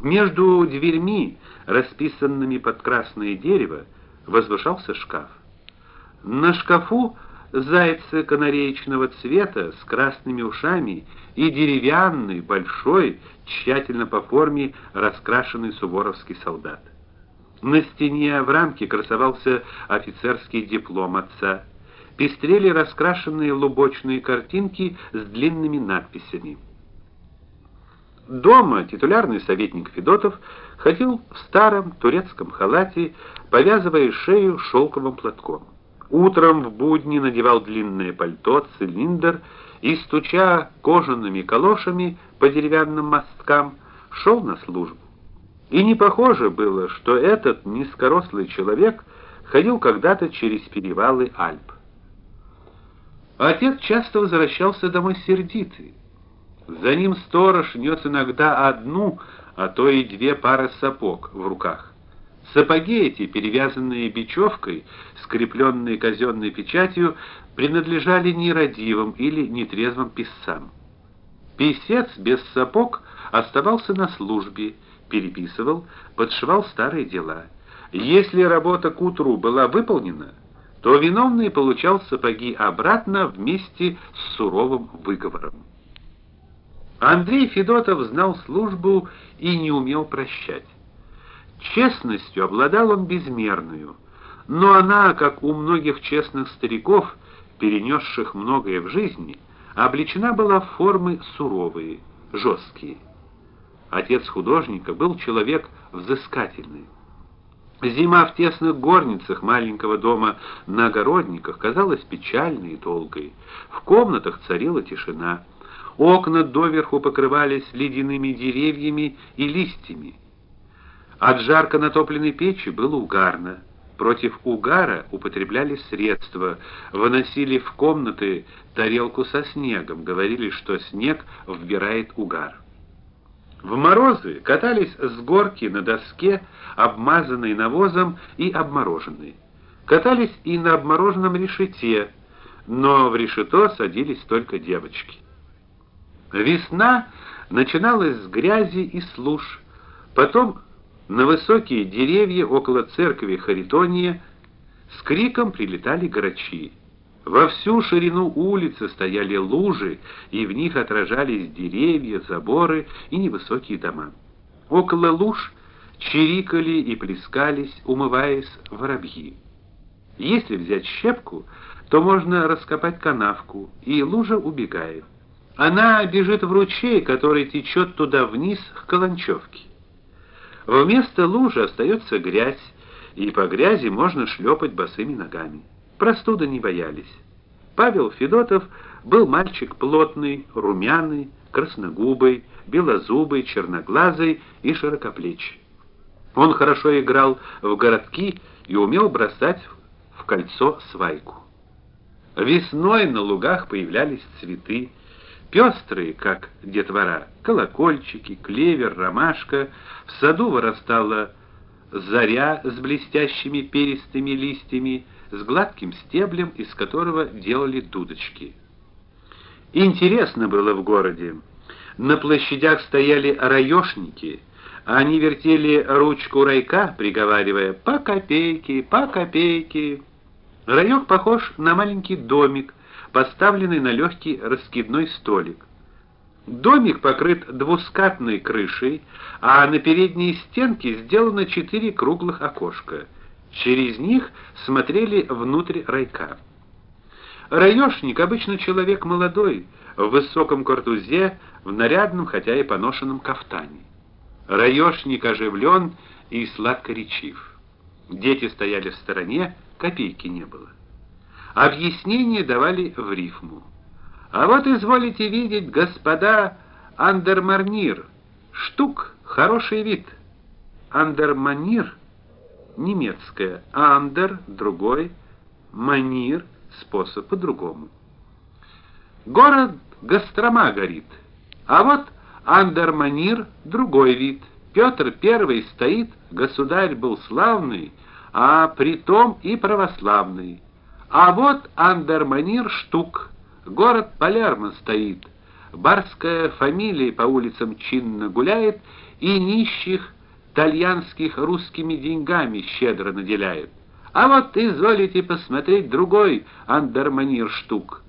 Между дверьми, расписанными под красное дерево, возвышался шкаф. На шкафу зайцы канареечного цвета с красными ушами и деревянный, большой, тщательно по форме раскрашенный суворовский солдат. На стене в рамке красовался офицерский диплом отца. Пестрели раскрашенные лубочные картинки с длинными надписями. Дома титулярный советник Федотов ходил в старом турецком халате, повязывая шею шелковым платком. Утром в будни надевал длинное пальто, цилиндр и стуча кожаными калошами по деревянным мосткам, шел на службу. И не похоже было, что этот низкорослый человек ходил когда-то через перевалы Альп. Отец часто возвращался домой сердитый. За ним сторож нес иногда одну, а то и две пары сапог в руках. Сапоги эти, перевязанные бечевкой, скрепленные казенной печатью, принадлежали нерадивым или нетрезвым писцам. Писец без сапог оставался на службе, переписывал, подшивал старые дела. Если работа к утру была выполнена, то виновный получал сапоги обратно вместе с суровым выговором. Андрей Федотов знал службу и не умел прощать. Честностью обладал он безмерную, но она, как у многих честных стариков, перенесших многое в жизни, облечена была в формы суровые, жесткие. Отец художника был человек взыскательный. Зима в тесных горницах маленького дома на огородниках казалась печальной и долгой. В комнатах царила тишина. Окна доверху покрывались ледяными деревьями и листьями. От жарко натопленной печи было угарно. Против угара употребляли средства, выносили в комнаты тарелку со снегом, говорили, что снег вбирает угар. В морозы катались с горки на доске, обмазанной навозом и обмороженной. Катались и на обмороженном решете, но в решето садились только девочки. Весна начиналась с грязи и служ. Потом на высокие деревья около церкви Харитония с криком прилетали грачи. Во всю ширину улицы стояли лужи, и в них отражались деревья, заборы и невысокие дома. Около луж чирикали и плескались, умываясь воробьи. Если взять щепку, то можно раскопать канавку, и лужа убегает. Она бежит в ручей, который течет туда вниз к Каланчевке. Вместо лужи остается грязь, и по грязи можно шлепать босыми ногами. Простуды не боялись. Павел Федотов был мальчик плотный, румяный, красногубый, белозубый, черноглазый и широкоплечий. Он хорошо играл в городки и умел бросать в кольцо свайку. Весной на лугах появлялись цветы, пестрые, как детвора, колокольчики, клевер, ромашка, в саду вырастала заря с блестящими перистыми листьями, с гладким стеблем, из которого делали дудочки. Интересно было в городе. На площадях стояли раёшники, они вертели ручку райка, приговаривая: "По копейке, по копейке". Райок похож на маленький домик, поставленный на легкий раскидной столик. Домик покрыт двускатной крышей, а на передней стенке сделано четыре круглых окошка. Через них смотрели внутрь райка. Раёшник обычно человек молодой, в высоком картузе, в нарядном, хотя и поношенном кафтане. Раёшник оживлен и сладкоречив. Дети стояли в стороне, копейки не было. Объяснения давали в рифму. А вот изволите видеть, господа, андермарнир. Штук хороший вид. Андерманир немецкое, андер другой, манир способ по-другому. Город Гострома горит. А вот андерманир другой вид. Петр I стоит, государь был славный, а притом и православный. А вот Андерманир штук. Город Палермо стоит. Барская фамилия по улицам чинно гуляет, и нищих тальянских русскими деньгами щедро наделяют. А вот изволите посмотреть другой андерманир штук.